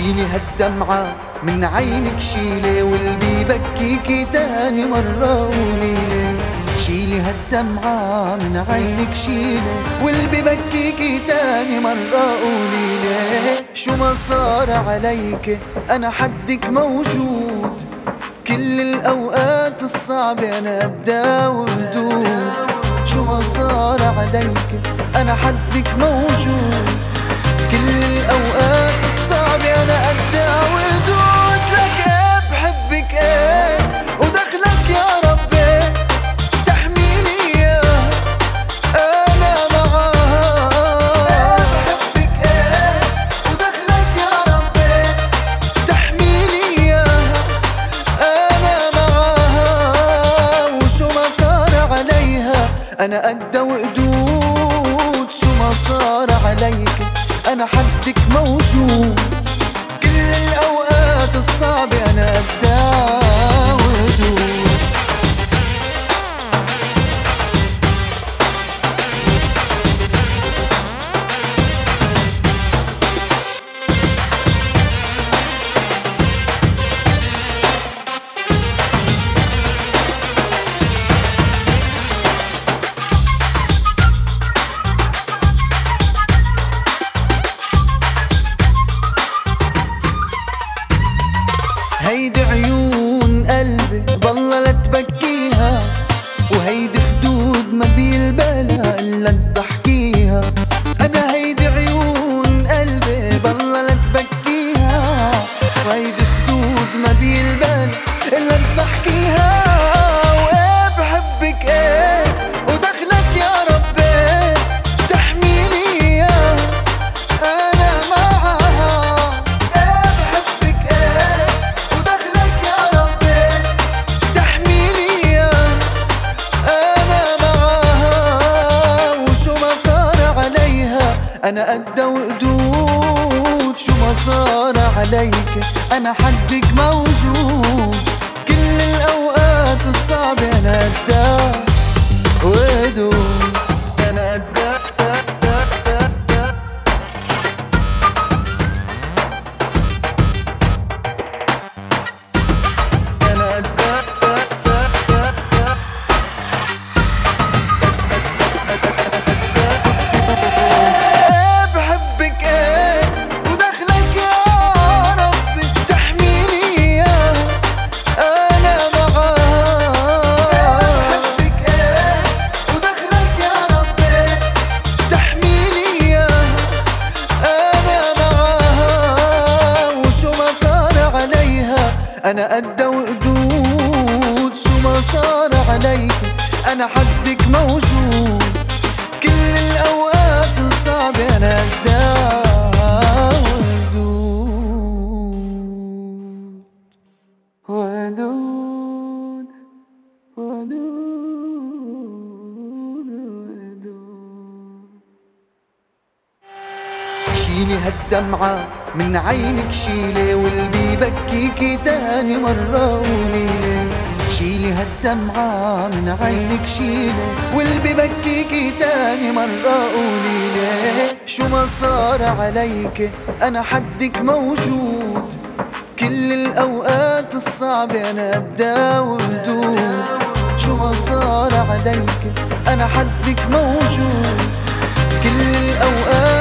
شيلي هالدمعة من عينك شيلي واللي بكيكي تاني مرة قوليلي. شيلي هالدمعة من عينك شيلي واللي بكيكي تاني مرة قوليلي. شو ما صار عليك أنا حدك موجود. كل الأوقات الصعبة أنا قدها وهدود شو ما صار عليك أنا حدك موجود. كل الأوقات الصعبة أنا قدها وهدود لك إيه؟ بحبك إيه؟ ودخلك يا ربي أنا معاها إيه؟ وشو ما صار عليها أنا أنا حدك موجود. كل الأوقات الصعبة قلبي بالله أنا قد وقدود شو ما صار عليك؟ أنا حدك موجود. كل الأوقات الصعبة أنا قدها وقدود أنا قدها أنا قد وقدود شو ما صار عليك أنا حدك موجود. كل الأوقات الصعبة أنا ودود. شيلي هالدمعة من عينك شيلي واللي بكيكي تاني مرة قوليلي. شيلي هالدمعة من عينك شيلي واللي بكيكي تاني مرة قوليلي. شو ما صار عليك أنا حدك موجود. كل الأوقات الصعبة أنا قدها وهدود شو ما صار عليك أنا حدك موجود. كل الأوقات